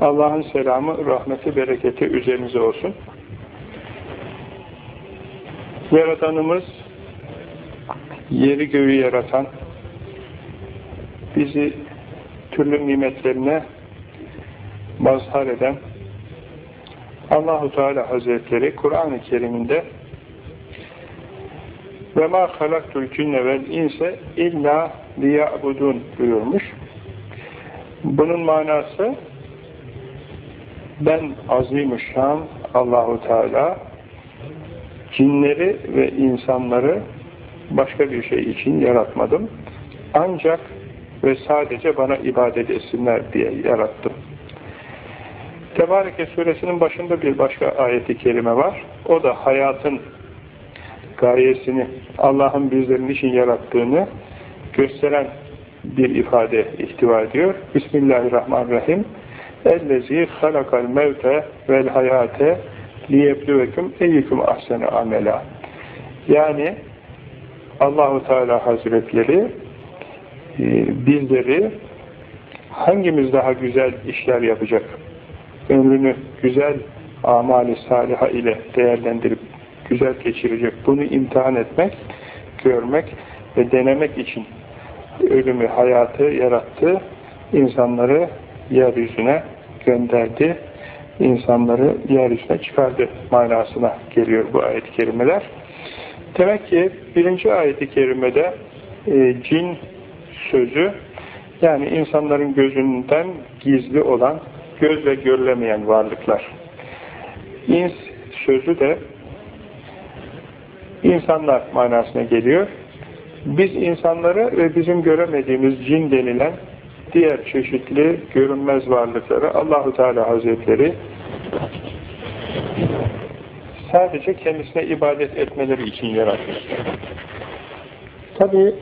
Allah'ın selamı, rahmeti, bereketi üzerinize olsun. Yaratanımız, yeri göğü yaratan, bizi türlü nimetlerine mazhar eden Allahu Teala Hazretleri Kur'an-ı Kerim'inde ve ma halaktul cinne vel inse illa liya'budun buyurmuş. Bunun manası ben azimüşşan Allahu Teala cinleri ve insanları başka bir şey için yaratmadım. Ancak ve sadece bana ibadet etsinler diye yarattım. Tebareke suresinin başında bir başka ayeti kerime var. O da hayatın gayesini, Allah'ın bizlerin için yarattığını gösteren bir ifade ihtiva ediyor. Bismillahirrahmanirrahim. Halakal mevte vel hayate liyebluvekum eyyukum ahsene amela. Yani Allahu Teala Hazretleri e, bizleri hangimiz daha güzel işler yapacak, ömrünü güzel amali saliha ile değerlendirip güzel geçirecek, bunu imtihan etmek, görmek ve denemek için ölümü, hayatı yarattı, insanları yeryüzüne gönderdi, insanları yeryüzüne çıkardı manasına geliyor bu ayet-i kerimeler. Demek ki birinci ayet-i kerimede e, cin sözü yani insanların gözünden gizli olan, gözle görülemeyen varlıklar. İns sözü de insanlar manasına geliyor. Biz insanları ve bizim göremediğimiz cin denilen diğer çeşitli görünmez varlıkları Allahu Teala Hazretleri sadece kendisine ibadet etmeleri için yaratmış. Tabi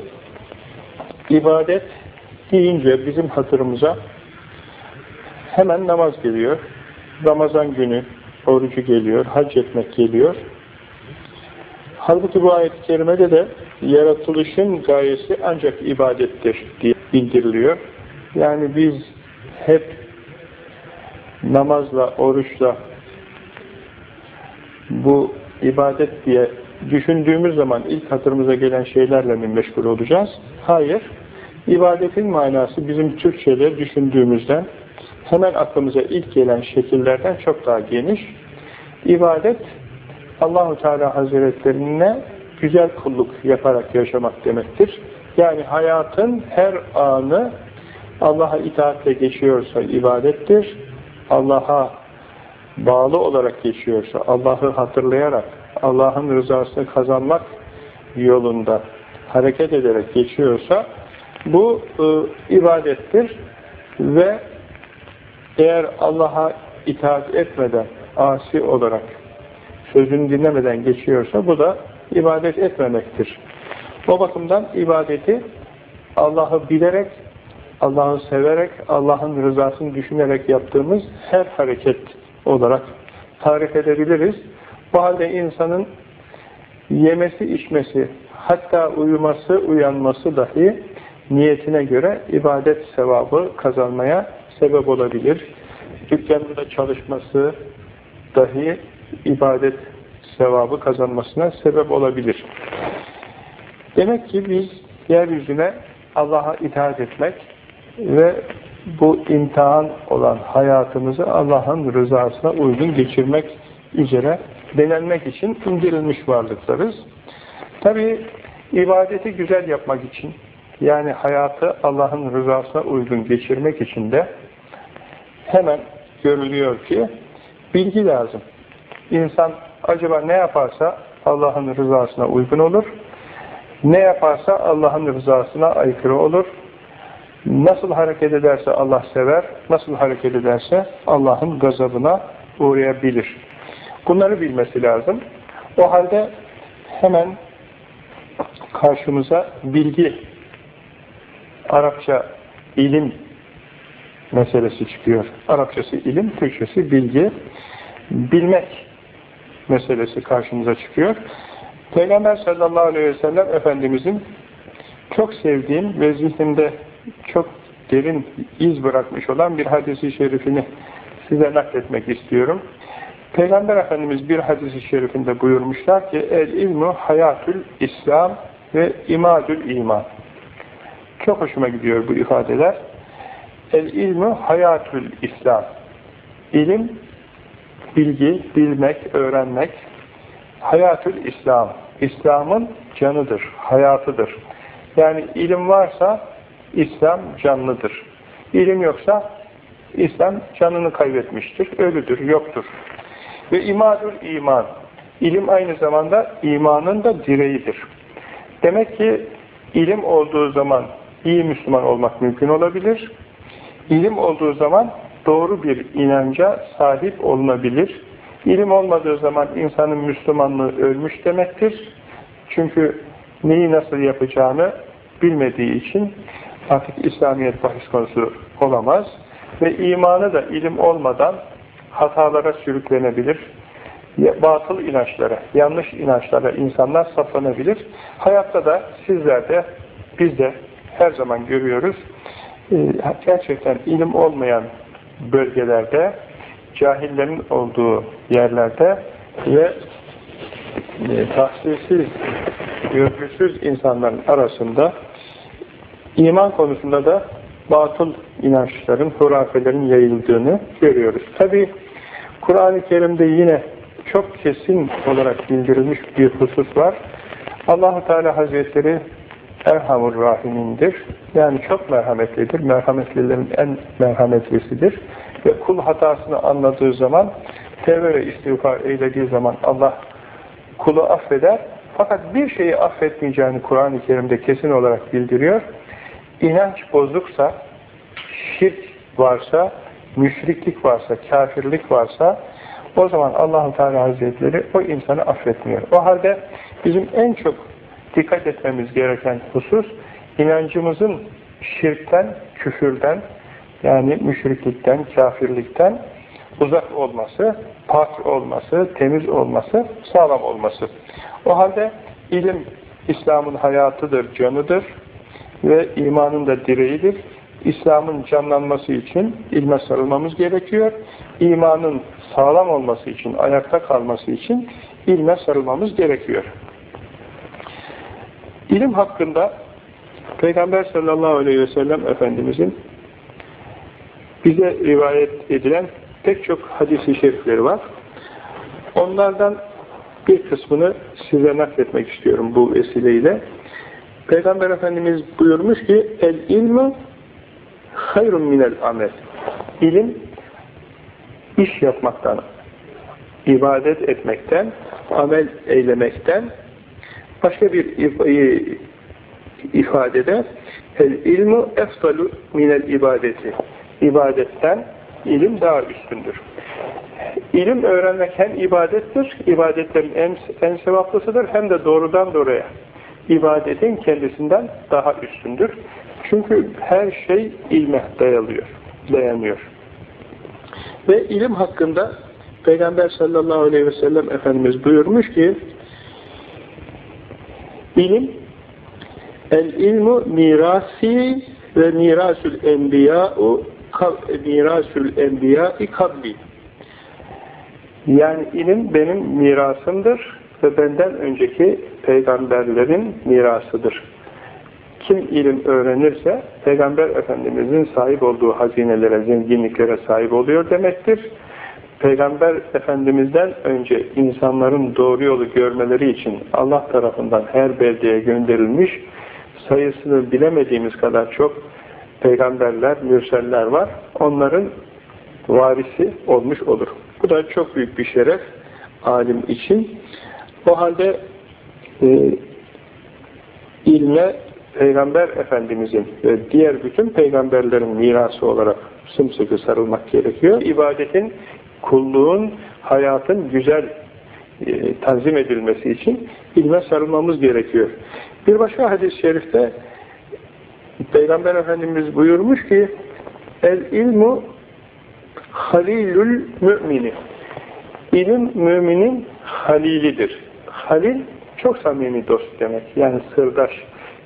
ibadet deyince bizim hatırımıza hemen namaz geliyor. Ramazan günü orucu geliyor, hac etmek geliyor. Halbuki bu ayet-i kerimede de yaratılışın gayesi ancak ibadettir diye bildiriliyor. Yani biz hep namazla, oruçla bu ibadet diye düşündüğümüz zaman ilk hatırımıza gelen şeylerle mi meşgul olacağız? Hayır. İbadetin manası bizim Türkçe'de düşündüğümüzden hemen aklımıza ilk gelen şekillerden çok daha geniş. İbadet Allahu Teala Hazretlerine güzel kulluk yaparak yaşamak demektir. Yani hayatın her anı Allah'a itaatle geçiyorsa ibadettir. Allah'a bağlı olarak geçiyorsa, Allah'ı hatırlayarak, Allah'ın rızasını kazanmak yolunda hareket ederek geçiyorsa bu e, ibadettir ve eğer Allah'a itaat etmeden, asi olarak sözünü dinlemeden geçiyorsa bu da ibadet etmemektir. O bakımdan ibadeti Allah'ı bilerek, Allah'ı severek, Allah'ın rızasını düşünerek yaptığımız her hareket olarak tarif edebiliriz. Bu halde insanın yemesi, içmesi, hatta uyuması, uyanması dahi niyetine göre ibadet sevabı kazanmaya sebep olabilir. Dükkanında çalışması dahi ibadet sevabı kazanmasına sebep olabilir. Demek ki biz yeryüzüne Allah'a itaat etmek ve bu imtihan olan hayatımızı Allah'ın rızasına uygun geçirmek üzere denenmek için indirilmiş varlıklarız. Tabi ibadeti güzel yapmak için yani hayatı Allah'ın rızasına uygun geçirmek için de hemen görülüyor ki bilgi lazım. İnsan acaba ne yaparsa Allah'ın rızasına uygun olur. Ne yaparsa Allah'ın rızasına aykırı olur. Nasıl hareket ederse Allah sever, nasıl hareket ederse Allah'ın gazabına uğrayabilir. Bunları bilmesi lazım. O halde hemen karşımıza bilgi, Arapça ilim meselesi çıkıyor. Arapçası ilim, Türkçesi bilgi. Bilmek meselesi karşımıza çıkıyor. Peygamber sallallahu aleyhi ve sellem Efendimizin çok sevdiğim ve zihnimde çok derin iz bırakmış olan bir hadisi şerifini size nakletmek istiyorum. Peygamber Efendimiz bir hadisi şerifinde buyurmuşlar ki el ilmu hayatül İslam ve imadül iman. Çok hoşuma gidiyor bu ifadeler. El ilmu hayatül İslam. İlim, bilgi, bilmek, öğrenmek hayatül İslam. İslam'ın canıdır, hayatıdır. Yani ilim varsa İslam canlıdır. İlim yoksa İslam canını kaybetmiştir, ölüdür, yoktur. Ve imadül iman. İlim aynı zamanda imanın da direğidir. Demek ki ilim olduğu zaman iyi Müslüman olmak mümkün olabilir. İlim olduğu zaman doğru bir inanca sahip olunabilir. İlim olmadığı zaman insanın Müslümanlığı ölmüş demektir. Çünkü neyi nasıl yapacağını bilmediği için artık İslamiyet bahis konusu olamaz. Ve imanı da ilim olmadan hatalara sürüklenebilir. Batıl inançlara, yanlış inançlara insanlar saplanabilir. Hayatta da sizler de, biz de her zaman görüyoruz. Ee, gerçekten ilim olmayan bölgelerde, cahillerin olduğu yerlerde ve e, tahsilsiz, görgüsüz insanların arasında iman konusunda da batıl inançların, hurafelerin yayıldığını görüyoruz. Tabi Kur'an-ı Kerim'de yine çok kesin olarak bildirilmiş bir husus var. Allahu Teala Hazretleri Erhamur Rahimindir. Yani çok merhametlidir. Merhametlilerin en merhametlisidir. Ve kul hatasını anladığı zaman, tevbe ve istiğfar eylediği zaman Allah kulu affeder. Fakat bir şeyi affetmeyeceğini Kur'an-ı Kerim'de kesin olarak bildiriyor. İnanç bozuksa, şirk varsa, müşriklik varsa, kafirlik varsa o zaman Allahu Teala Hazretleri o insanı affetmiyor. O halde bizim en çok dikkat etmemiz gereken husus inancımızın şirkten, küfürden yani müşriklikten, kafirlikten uzak olması, pak olması, temiz olması, sağlam olması. O halde ilim İslam'ın hayatıdır, canıdır ve imanın da direğidir. İslam'ın canlanması için ilme sarılmamız gerekiyor. İmanın sağlam olması için, ayakta kalması için ilme sarılmamız gerekiyor. İlim hakkında Peygamber sallallahu aleyhi ve sellem Efendimizin bize rivayet edilen pek çok hadis-i şerifleri var. Onlardan bir kısmını size nakletmek istiyorum bu vesileyle. Peygamber Efendimiz buyurmuş ki el ilmu hayrun minel amel. İlim iş yapmaktan, ibadet etmekten, amel eylemekten başka bir ifadede el ilmu eftalu minel ibadeti. İbadetten ilim daha üstündür. İlim öğrenmek hem ibadettir, ibadetlerin en, en sevaplısıdır hem de doğrudan doğruya ibadetin kendisinden daha üstündür. Çünkü her şey ilme dayalıyor, dayanıyor. Ve ilim hakkında Peygamber sallallahu aleyhi ve sellem Efendimiz buyurmuş ki ilim el ilmu mirasi ve mirasül enbiya'u mirasül enbiya'i kabli yani ilim benim mirasımdır ve benden önceki peygamberlerin mirasıdır. Kim ilim öğrenirse Peygamber Efendimizin sahip olduğu hazinelere, zenginliklere sahip oluyor demektir. Peygamber Efendimiz'den önce insanların doğru yolu görmeleri için Allah tarafından her beldeye gönderilmiş sayısını bilemediğimiz kadar çok peygamberler, mürseller var. Onların varisi olmuş olur. Bu da çok büyük bir şeref alim için. O halde e, ilme Peygamber Efendimizin ve diğer bütün peygamberlerin mirası olarak sımsıkı sarılmak gerekiyor. İbadetin, kulluğun, hayatın güzel e, tanzim edilmesi için ilme sarılmamız gerekiyor. Bir başka hadis-i şerifte Peygamber Efendimiz buyurmuş ki El ilmu halilül mümini İlim müminin halilidir. Halil çok samimi dost demek. Yani sırdaş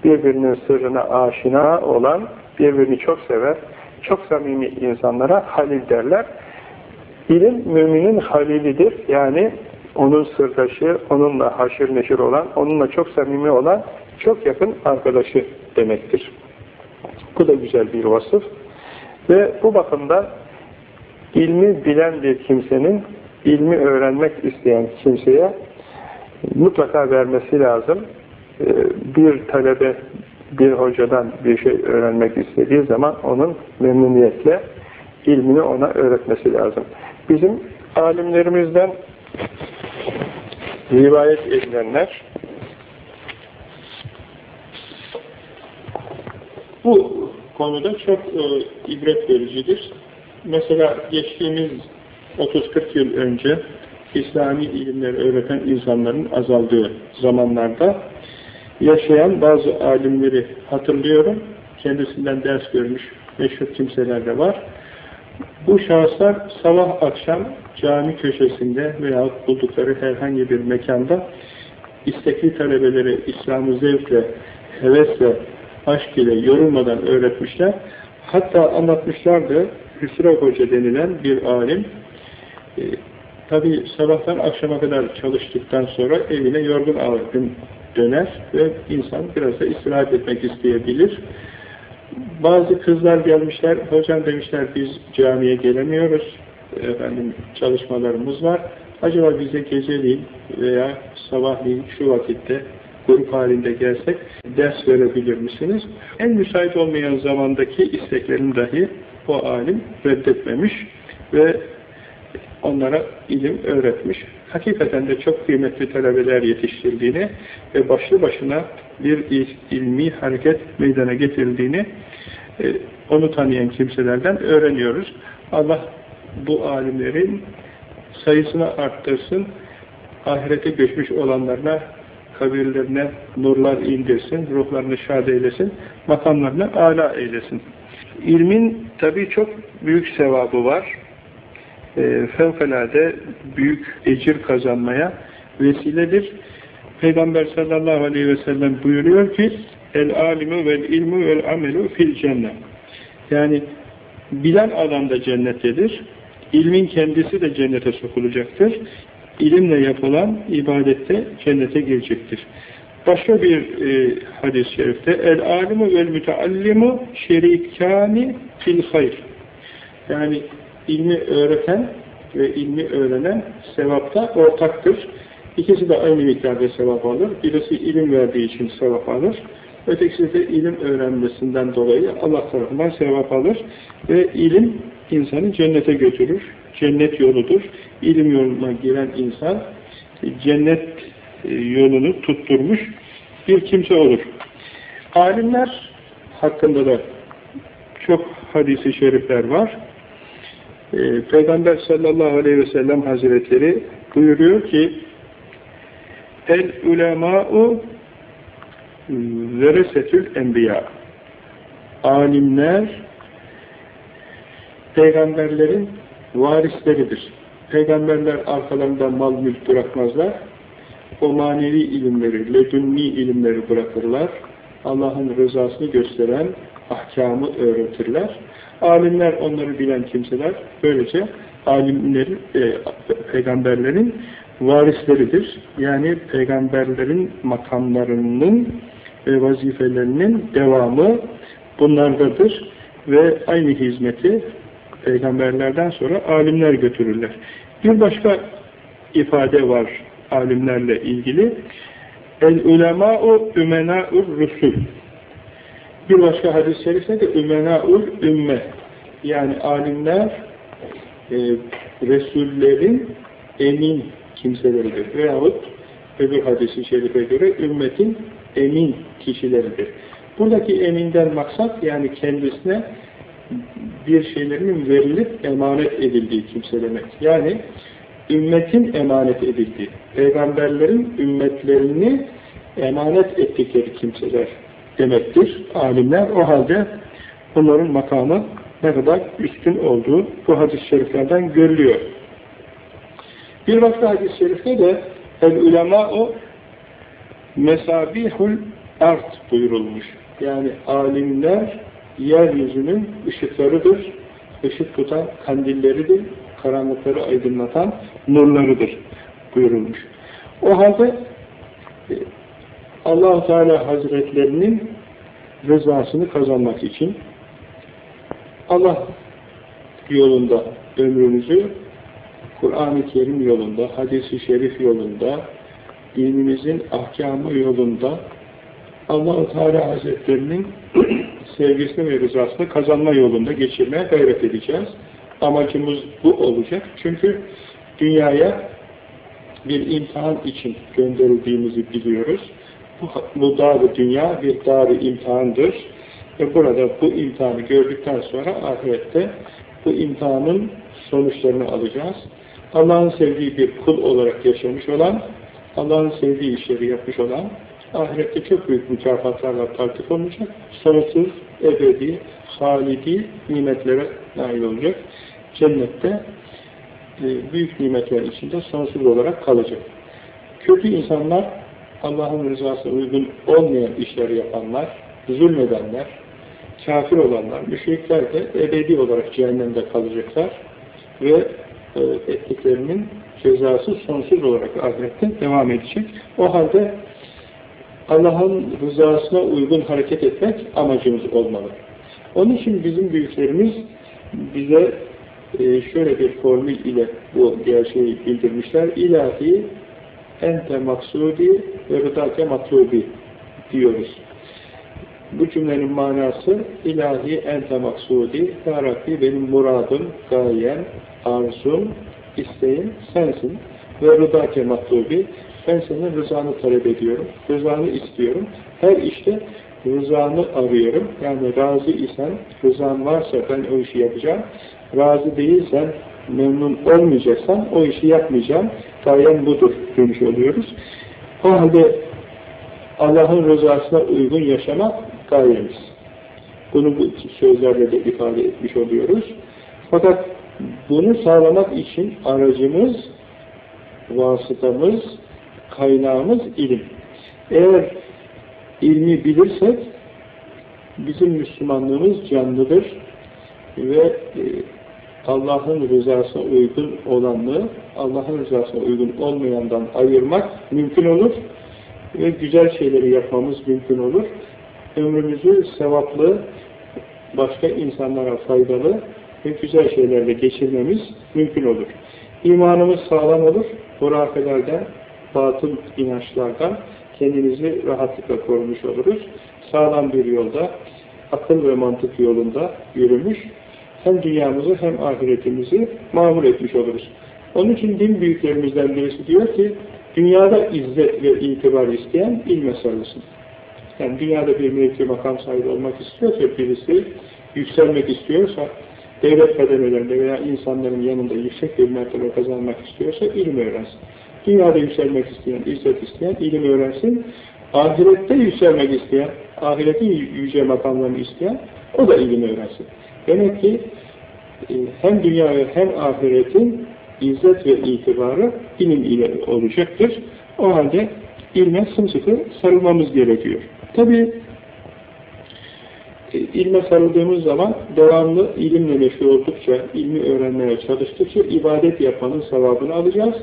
birbirinin sırrına aşina olan, birbirini çok sever, çok samimi insanlara halil derler. İlim müminin halilidir. Yani onun sırdaşı, onunla haşir neşir olan, onunla çok samimi olan, çok yakın arkadaşı demektir. Bu da güzel bir vasıf. Ve bu bakımdan ilmi bilen bir kimsenin ilmi öğrenmek isteyen kimseye mutlaka vermesi lazım. Ee, bir talebe bir hocadan bir şey öğrenmek istediği zaman onun memnuniyetle ilmini ona öğretmesi lazım. Bizim alimlerimizden rivayet edilenler bu konuda çok e, ibret vericidir. Mesela geçtiğimiz 30-40 yıl önce İslami ilimleri öğreten insanların azaldığı zamanlarda yaşayan bazı alimleri hatırlıyorum. Kendisinden ders görmüş meşhur kimseler de var. Bu şahıslar sabah akşam cami köşesinde veya buldukları herhangi bir mekanda istekli talebeleri İslam'ı zevkle, hevesle, aşk ile yorulmadan öğretmişler. Hatta anlatmışlardı Hüsrev Hoca denilen bir alim e, tabi sabahtan akşama kadar çalıştıktan sonra evine yorgun argın döner ve insan biraz da istirahat etmek isteyebilir. Bazı kızlar gelmişler, hocam demişler biz camiye gelemiyoruz, efendim çalışmalarımız var. Acaba bize geceliğin veya sabahleyin şu vakitte grup halinde gelsek ders verebilir misiniz? En müsait olmayan zamandaki isteklerini dahi o alim reddetmemiş ve onlara ilim öğretmiş. Hakikaten de çok kıymetli talebeler yetiştirdiğini ve başlı başına bir ilmi hareket meydana getirdiğini e, onu tanıyan kimselerden öğreniyoruz. Allah bu alimlerin sayısını arttırsın, ahirete göçmüş olanlarına kabirlerine nurlar indirsin, ruhlarını şad eylesin, makamlarını âlâ eylesin. İlmin tabii çok büyük sevabı var. E, fevkalade büyük ecir kazanmaya vesiledir. Peygamber sallallahu aleyhi ve sellem buyuruyor ki el alimu vel ilmu vel amelu fil cennet. Yani bilen adam da cennettedir. İlmin kendisi de cennete sokulacaktır. İlimle yapılan ibadette cennete girecektir. Başka bir e, hadis-i şerifte el alimu vel müteallimu şerikani fil hayr. Yani ilmi öğreten ve ilmi öğrenen sevapta ortaktır. İkisi de aynı miktarda sevap alır. Birisi ilim verdiği için sevap alır. Ötekisi de ilim öğrenmesinden dolayı Allah tarafından sevap alır. Ve ilim insanı cennete götürür. Cennet yoludur. İlim yoluna giren insan cennet e, yolunu tutturmuş bir kimse olur. Alimler hakkında da çok hadisi şerifler var. Ee, Peygamber sallallahu aleyhi ve sellem hazretleri buyuruyor ki El ulemâ'u veresetül enbiya alimler peygamberlerin varisleridir. Peygamberler arkalarında mal mülk bırakmazlar. O manevi ilimleri, ledünni ilimleri bırakırlar. Allah'ın rızasını gösteren ahkamı öğretirler. Alimler onları bilen kimseler böylece alimlerin, e, peygamberlerin varisleridir. Yani peygamberlerin makamlarının ve vazifelerinin devamı bunlardadır ve aynı hizmeti peygamberlerden sonra alimler götürürler. Bir başka ifade var alimlerle ilgili. El ulemâ'u ümenâ'ur rusul. Bir başka hadis-i şerifte de ümenâ'ul ümme. Yani alimler e, Resullerin emin kimseleridir. Veyahut öbür hadisi şerife göre ümmetin emin kişileridir. Buradaki eminden maksat yani kendisine bir şeylerin verilip emanet edildiği kimse demek. Yani ümmetin emanet edildiği, peygamberlerin ümmetlerini emanet ettikleri kimseler demektir. Alimler o halde bunların makamı ne kadar üstün olduğu bu hadis-i şeriflerden görülüyor. Bir başka hadis-i şerifte de el ulema o mesabihul art buyurulmuş. Yani alimler yeryüzünün ışıklarıdır, ışık tutan kandilleridir, karanlıkları aydınlatan nurlarıdır buyurulmuş. O halde e, allah Teala Hazretlerinin rızasını kazanmak için Allah yolunda ömrümüzü Kur'an-ı Kerim yolunda, hadis-i şerif yolunda, dinimizin ahkamı yolunda Allah-u Teala Hazretlerinin sevgisini ve rızasını kazanma yolunda geçirmeye gayret edeceğiz. Amacımız bu olacak. Çünkü dünyaya bir imtihan için gönderildiğimizi biliyoruz. Bu, dar dünya bir dar imtihandır. Ve burada bu imtihanı gördükten sonra ahirette bu imtihanın sonuçlarını alacağız. Allah'ın sevdiği bir kul olarak yaşamış olan, Allah'ın sevdiği işleri yapmış olan, ahirette çok büyük mükafatlarla takip olacak, sonsuz, ebedi, halidi nimetlere nail olacak. Cennette e, büyük nimetler içinde sonsuz olarak kalacak. Kötü insanlar, Allah'ın rızasına uygun olmayan işleri yapanlar, zulmedenler, kafir olanlar, müşrikler de ebedi olarak cehennemde kalacaklar ve e, ettiklerinin cezası sonsuz olarak ahirette devam edecek. O halde Allah'ın rızasına uygun hareket etmek amacımız olmalı. Onun için bizim büyüklerimiz bize e, şöyle bir formül ile bu gerçeği bildirmişler. İlahi ente maksudi ve rıdake matlubi diyoruz. Bu cümlenin manası ilahi ente maksudi, Ya Rabbi benim muradım, gayem, arzum, isteğim sensin. Ve rıdake matlubi, ben senin rızanı talep ediyorum, rızanı istiyorum. Her işte rızanı arıyorum. Yani razı isen, rızan varsa ben o işi yapacağım. Razı değilsen, memnun olmayacaksan o işi yapmayacağım. Gayem budur demiş oluyoruz. O halde Allah'ın rızasına uygun yaşamak gayemiz. Bunu bu sözlerle de ifade etmiş oluyoruz. Fakat bunu sağlamak için aracımız, vasıtamız, kaynağımız ilim. Eğer ilmi bilirsek bizim Müslümanlığımız canlıdır ve e, Allah'ın rızasına uygun olanlığı Allah'ın rızasına uygun olmayandan ayırmak mümkün olur ve güzel şeyleri yapmamız mümkün olur. Ömrümüzü sevaplı, başka insanlara faydalı ve güzel şeylerle geçirmemiz mümkün olur. İmanımız sağlam olur, hurafelerden, batıl inançlardan kendimizi rahatlıkla korumuş oluruz. Sağlam bir yolda, akıl ve mantık yolunda yürümüş, hem dünyamızı hem ahiretimizi mamur etmiş oluruz. Onun için din büyüklerimizden birisi diyor ki, dünyada izzet ve itibar isteyen ilme sarılsın. Yani dünyada bir mevki makam sahibi olmak istiyorsa birisi, yükselmek istiyorsa, devlet kademelerinde veya insanların yanında yüksek bir mertebe kazanmak istiyorsa ilim öğrensin. Dünyada yükselmek isteyen, izzet isteyen ilim öğrensin. Ahirette yükselmek isteyen, ahiretin yüce makamlarını isteyen o da ilim öğrensin. Demek ki e, hem dünya hem ahiretin izzet ve itibarı ilim ile olacaktır. O halde ilme sımsıkı sarılmamız gerekiyor. Tabi e, ilme sarıldığımız zaman devamlı ilimle meşgul oldukça, ilmi öğrenmeye çalıştıkça ibadet yapmanın sevabını alacağız.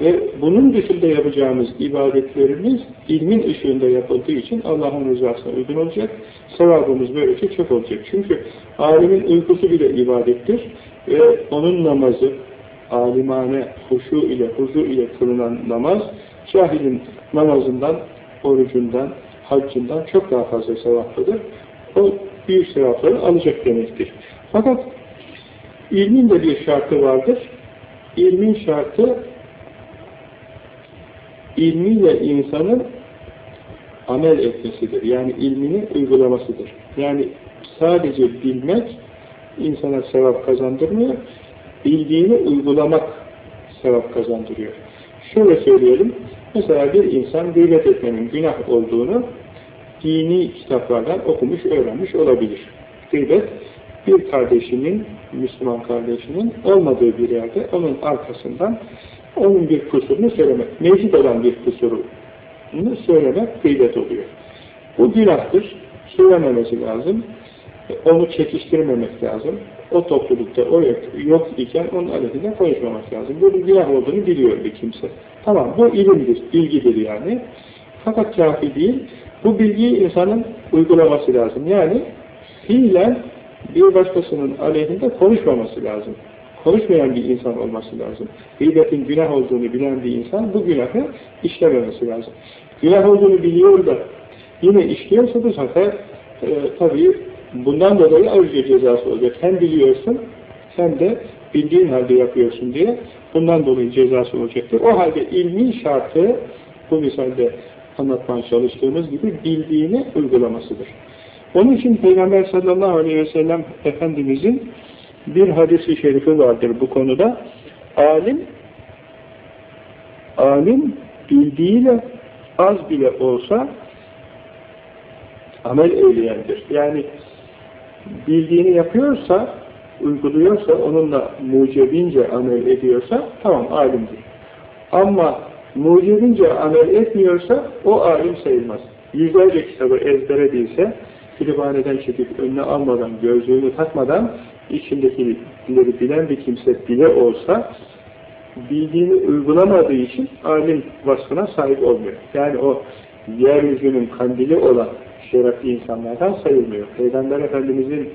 Ve bunun dışında yapacağımız ibadetlerimiz ilmin ışığında yapıldığı için Allah'ın rızasına uygun olacak. Sevabımız böylece çok olacak. Çünkü alimin uykusu bile ibadettir. Ve onun namazı, alimane huşu ile, huzu ile kılınan namaz, cahilin namazından, orucundan, haccından çok daha fazla sevaplıdır. O büyük sevapları alacak demektir. Fakat ilmin de bir şartı vardır. İlmin şartı ilmiyle insanın amel etmesidir. Yani ilmini uygulamasıdır. Yani sadece bilmek insana sevap kazandırmıyor, bildiğini uygulamak sevap kazandırıyor. Şöyle söyleyelim, mesela bir insan gıybet etmenin günah olduğunu dini kitaplardan okumuş, öğrenmiş olabilir. Gıybet, bir kardeşinin, Müslüman kardeşinin olmadığı bir yerde onun arkasından onun bir kusurunu söylemek, mevcut olan bir kusurunu söylemek gıybet oluyor. Bu günahtır, söylememesi lazım, onu çekiştirmemek lazım, o toplulukta o yok, yok iken onun aleyhinde konuşmamak lazım. Bunun günah olduğunu biliyor bir kimse. Tamam bu ilimdir, bilgidir yani. Fakat kafi değil. Bu bilgiyi insanın uygulaması lazım. Yani fiilen bir başkasının aleyhinde konuşmaması lazım. Konuşmayan bir insan olması lazım. Gıybetin günah olduğunu bilen bir insan bu günahı işlememesi lazım. Günah olduğunu biliyor da yine işliyorsa bu sefer e, tabii bundan dolayı ayrıca cezası olacak. Hem biliyorsun hem de bildiğin halde yapıyorsun diye bundan dolayı cezası olacaktır. O halde ilmi şartı bu misalde anlatmaya çalıştığımız gibi bildiğini uygulamasıdır. Onun için Peygamber sallallahu aleyhi ve sellem Efendimizin bir hadisi şerifi vardır bu konuda. Alim alim bildiğiyle az bile olsa amel eyleyendir. Yani bildiğini yapıyorsa, uyguluyorsa, onunla mucebince amel ediyorsa tamam alimdir. Ama mucibince amel etmiyorsa o alim sayılmaz. Yüzlerce kitabı ezbere bilse, kütüphaneden çekip önüne almadan, gözlüğünü takmadan içindekileri bilen bir kimse bile olsa bildiğini uygulamadığı için alim vasfına sahip olmuyor. Yani o yeryüzünün kandili olan şerefli insanlardan sayılmıyor. Peygamber Efendimizin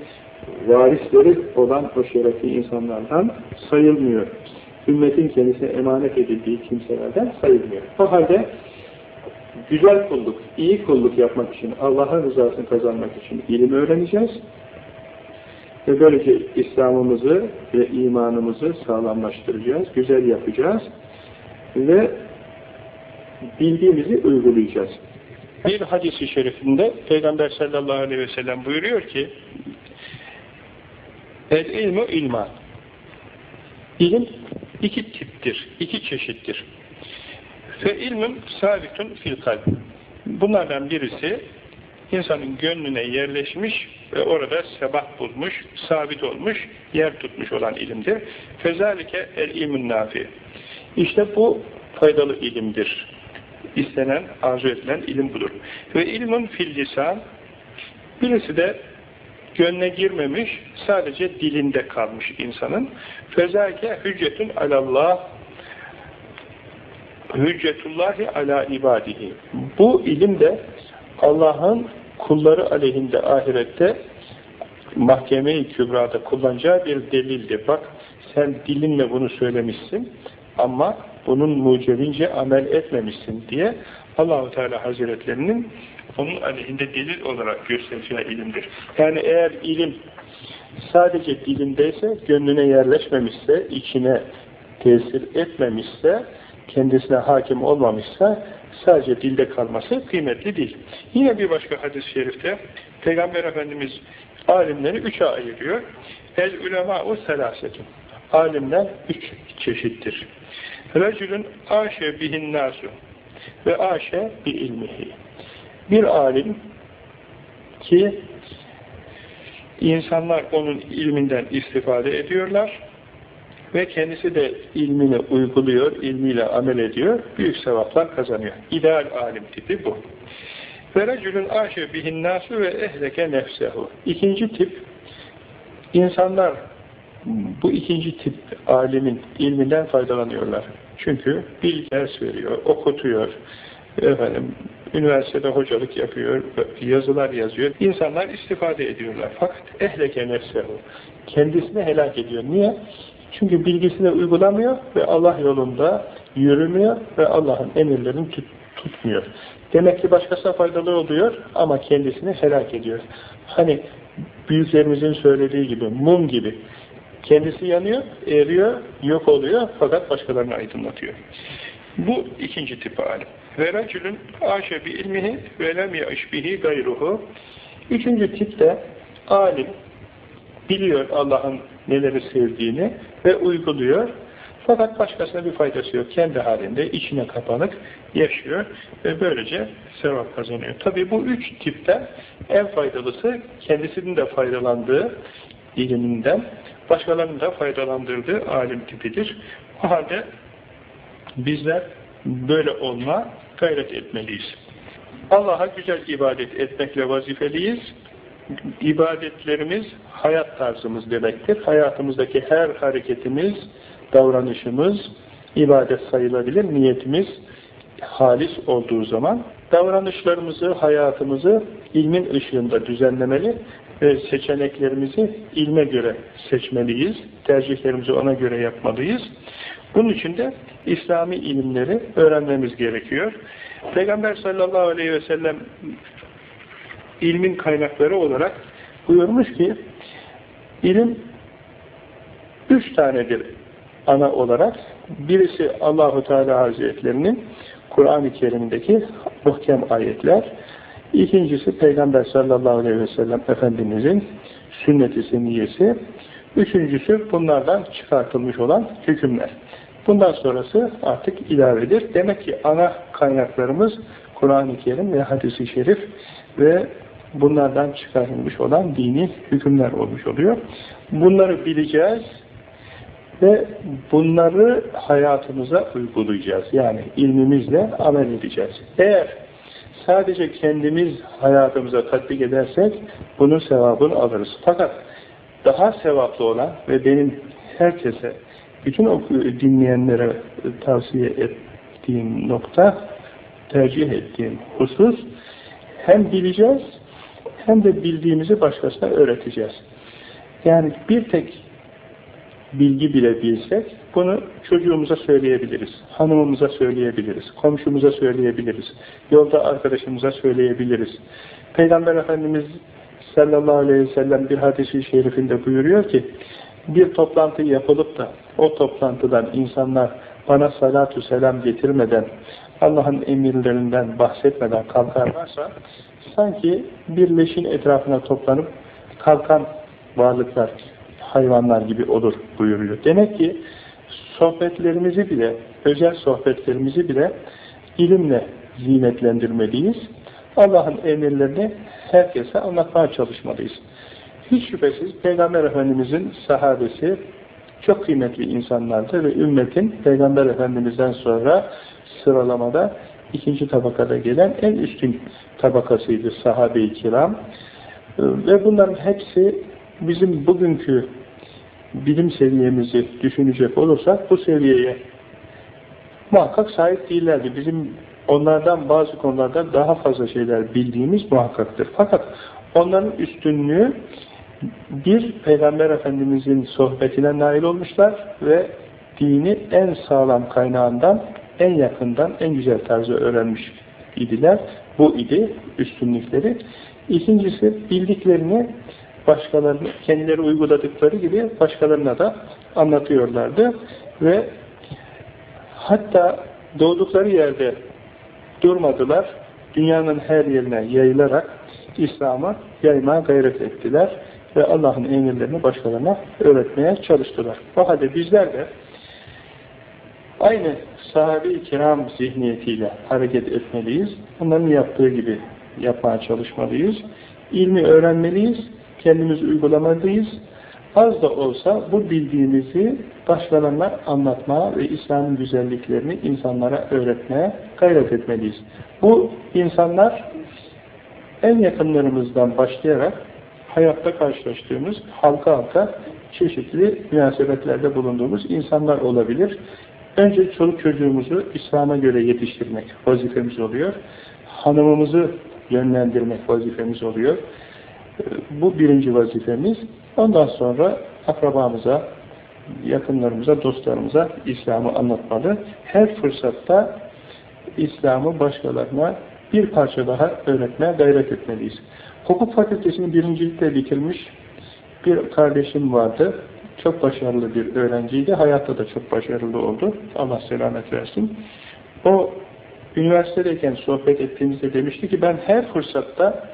varisleri olan o şerefli insanlardan sayılmıyor ümmetin kendisine emanet edildiği kimselerden sayılmıyor. O halde güzel kulluk, iyi kulluk yapmak için, Allah'ın rızasını kazanmak için ilim öğreneceğiz. Ve böylece İslam'ımızı ve imanımızı sağlamlaştıracağız, güzel yapacağız ve bildiğimizi uygulayacağız. Bir hadisi şerifinde Peygamber sallallahu aleyhi ve sellem buyuruyor ki El ilmu ilman İlim iki tiptir, iki çeşittir. Fe ilmün sabitun fil kalb. Bunlardan birisi insanın gönlüne yerleşmiş ve orada sebat bulmuş, sabit olmuş, yer tutmuş olan ilimdir. Fezalike el ilmün nafi. İşte bu faydalı ilimdir. İstenen, arzu edilen ilim budur. Ve ilmun fil lisan, birisi de gönle girmemiş, sadece dilinde kalmış insanın. Fezâke hüccetun alallah hüccetullahi ala ibadihi. Bu ilim de Allah'ın kulları aleyhinde ahirette mahkeme-i kübrada kullanacağı bir delildir. Bak sen dilinle bunu söylemişsin ama bunun mucebince amel etmemişsin diye Allahu Teala Hazretlerinin onun aleyhinde delil olarak göstereceği ilimdir. Yani eğer ilim sadece dilindeyse, gönlüne yerleşmemişse, içine tesir etmemişse, kendisine hakim olmamışsa, sadece dilde kalması kıymetli değil. Yine bir başka hadis-i şerifte, Peygamber Efendimiz alimleri üçe ayırıyor. El ulemâ'u selâsetun. Alimler üç çeşittir. Recülün aşe bihin nasu ve aşe bi ilmihi. Bir alim ki insanlar onun ilminden istifade ediyorlar ve kendisi de ilmini uyguluyor, ilmiyle amel ediyor, büyük sevaplar kazanıyor. İdeal alim tipi bu. Ve recülün aşe bihin nasu ve ehleke nefsehu. İkinci tip, insanlar bu ikinci tip alimin ilminden faydalanıyorlar. Çünkü bil ders veriyor, okutuyor, efendim, üniversitede hocalık yapıyor, yazılar yazıyor. İnsanlar istifade ediyorlar. Fakat ehleke nefsehu. Kendisini helak ediyor. Niye? Çünkü bilgisini uygulamıyor ve Allah yolunda yürümüyor ve Allah'ın emirlerini tut, tutmuyor. Demek ki başkasına faydalı oluyor ama kendisini helak ediyor. Hani büyüklerimizin söylediği gibi, mum gibi. Kendisi yanıyor, eriyor, yok oluyor fakat başkalarını aydınlatıyor. Bu ikinci tip alim. Ve racülün aşe bi ilmihi ve lem ya'iş bihi gayruhu. Üçüncü tip de alim biliyor Allah'ın neleri sevdiğini ve uyguluyor. Fakat başkasına bir faydası yok. Kendi halinde içine kapanık yaşıyor ve böylece sevap kazanıyor. Tabi bu üç tipten en faydalısı kendisinin de faydalandığı iliminden, başkalarının da faydalandırdığı alim tipidir. O halde bizler böyle olma gayret etmeliyiz. Allah'a güzel ibadet etmekle vazifeliyiz ibadetlerimiz hayat tarzımız demektir. Hayatımızdaki her hareketimiz, davranışımız ibadet sayılabilir. Niyetimiz halis olduğu zaman davranışlarımızı, hayatımızı ilmin ışığında düzenlemeli ve seçeneklerimizi ilme göre seçmeliyiz. Tercihlerimizi ona göre yapmalıyız. Bunun için de İslami ilimleri öğrenmemiz gerekiyor. Peygamber sallallahu aleyhi ve sellem ilmin kaynakları olarak buyurmuş ki ilim üç tanedir ana olarak. Birisi Allahu Teala Hazretlerinin Kur'an-ı Kerim'deki muhkem ayetler. İkincisi Peygamber sallallahu aleyhi ve sellem Efendimizin sünnet-i. Üçüncüsü bunlardan çıkartılmış olan hükümler. Bundan sonrası artık ilavedir. Demek ki ana kaynaklarımız Kur'an-ı Kerim ve hadisi şerif ve bunlardan çıkarılmış olan dini hükümler olmuş oluyor. Bunları bileceğiz ve bunları hayatımıza uygulayacağız. Yani ilmimizle amel edeceğiz. Eğer sadece kendimiz hayatımıza tatbik edersek bunun sevabını alırız. Fakat daha sevaplı olan ve benim herkese, bütün dinleyenlere tavsiye ettiğim nokta, tercih ettiğim husus, hem bileceğiz, hem de bildiğimizi başkasına öğreteceğiz. Yani bir tek bilgi bile bilsek, bunu çocuğumuza söyleyebiliriz, hanımımıza söyleyebiliriz, komşumuza söyleyebiliriz, yolda arkadaşımıza söyleyebiliriz. Peygamber Efendimiz sallallahu aleyhi ve sellem bir hadisi şerifinde buyuruyor ki, bir toplantı yapılıp da o toplantıdan insanlar bana salatu selam getirmeden, Allah'ın emirlerinden bahsetmeden kalkarlarsa, sanki bir leşin etrafına toplanıp kalkan varlıklar hayvanlar gibi olur buyuruyor. Demek ki sohbetlerimizi bile, özel sohbetlerimizi bile ilimle zinetlendirmeliyiz. Allah'ın emirlerini herkese anlatmaya çalışmalıyız. Hiç şüphesiz Peygamber Efendimizin sahabesi çok kıymetli insanlardı ve ümmetin Peygamber Efendimiz'den sonra sıralamada ikinci tabakada gelen en üstün tabakasıydı sahabe-i kiram. Ve bunların hepsi bizim bugünkü bilim seviyemizi düşünecek olursak bu seviyeye muhakkak sahip değillerdi. Bizim onlardan bazı konularda daha fazla şeyler bildiğimiz muhakkaktır. Fakat onların üstünlüğü bir Peygamber Efendimizin sohbetine nail olmuşlar ve dini en sağlam kaynağından, en yakından, en güzel tarzı öğrenmiş idiler. Bu idi üstünlükleri. İkincisi bildiklerini başkalarını kendileri uyguladıkları gibi başkalarına da anlatıyorlardı ve hatta doğdukları yerde durmadılar. Dünyanın her yerine yayılarak İslam'a yaymaya gayret ettiler ve Allah'ın emirlerini başkalarına öğretmeye çalıştılar. O halde bizler de aynı sahabe-i kiram zihniyetiyle hareket etmeliyiz. Onların yaptığı gibi yapmaya çalışmalıyız. İlmi öğrenmeliyiz kendimiz uygulamalıyız. Az da olsa bu bildiğimizi başkalarına anlatmaya ve İslam'ın güzelliklerini insanlara öğretmeye gayret etmeliyiz. Bu insanlar en yakınlarımızdan başlayarak hayatta karşılaştığımız halka halka çeşitli münasebetlerde bulunduğumuz insanlar olabilir. Önce çoluk çocuğumuzu İslam'a göre yetiştirmek vazifemiz oluyor. Hanımımızı yönlendirmek vazifemiz oluyor. Bu birinci vazifemiz. Ondan sonra akrabamıza, yakınlarımıza, dostlarımıza İslam'ı anlatmalı. Her fırsatta İslam'ı başkalarına bir parça daha öğretmeye gayret etmeliyiz. Hukuk fakültesini birincilikte bitirmiş bir kardeşim vardı. Çok başarılı bir öğrenciydi. Hayatta da çok başarılı oldu. Allah selamet versin. O üniversitedeyken sohbet ettiğimizde demişti ki ben her fırsatta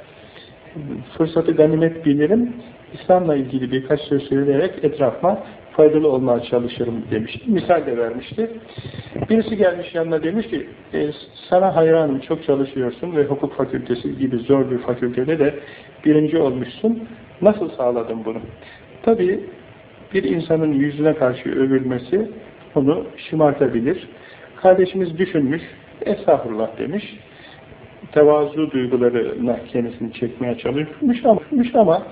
fırsatı ganimet bilirim, İslam'la ilgili birkaç söz söyleyerek etrafıma faydalı olmaya çalışırım demişti. Misal de vermişti. Birisi gelmiş yanına demiş ki e, sana hayranım çok çalışıyorsun ve hukuk fakültesi gibi zor bir fakültede de birinci olmuşsun. Nasıl sağladın bunu? Tabi bir insanın yüzüne karşı övülmesi onu şımartabilir. Kardeşimiz düşünmüş, estağfurullah demiş. tevazu duygularına kendisini çekmeye çalışmış ama, ama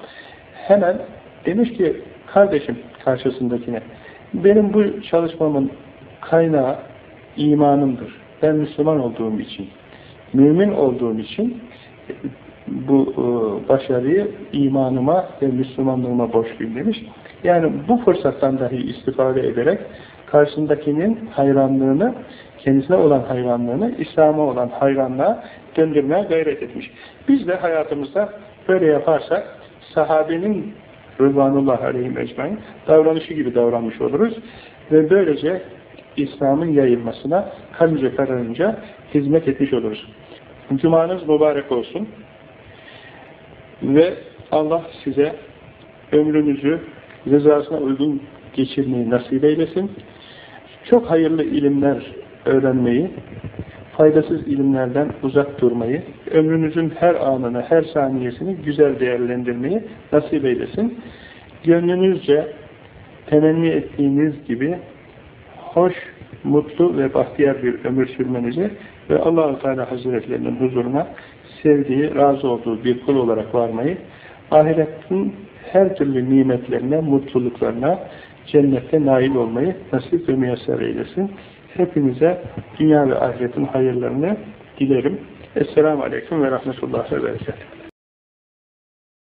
hemen demiş ki kardeşim karşısındakine benim bu çalışmamın kaynağı imanımdır. Ben Müslüman olduğum için, mümin olduğum için bu e, başarıyı imanıma ve Müslümanlığıma borçluyum demiş. Yani bu fırsattan dahi istifade ederek karşısındakinin hayranlığını, kendisine olan hayranlığını, İslam'a olan hayranlığa döndürmeye gayret etmiş. Biz de hayatımızda böyle yaparsak sahabenin Rıdvanullah aleyhim ecmain davranışı gibi davranmış oluruz ve böylece İslam'ın yayılmasına kanıca kararınca hizmet etmiş oluruz. Cumanız mübarek olsun ve Allah size ömrünüzü rızasına uygun geçirmeyi nasip eylesin. Çok hayırlı ilimler öğrenmeyi, faydasız ilimlerden uzak durmayı, ömrünüzün her anını, her saniyesini güzel değerlendirmeyi nasip eylesin. Gönlünüzce temenni ettiğiniz gibi hoş, mutlu ve bahtiyar bir ömür sürmenizi ve allah Teala Hazretlerinin huzuruna sevdiği, razı olduğu bir kul olarak varmayı, ahiretin her türlü nimetlerine, mutluluklarına, cennette nail olmayı nasip ve müyesser eylesin. Hepinize dünya ve ahiretin hayırlarını dilerim. Esselamu Aleyküm ve Rahmetullah ve Berekatuhu.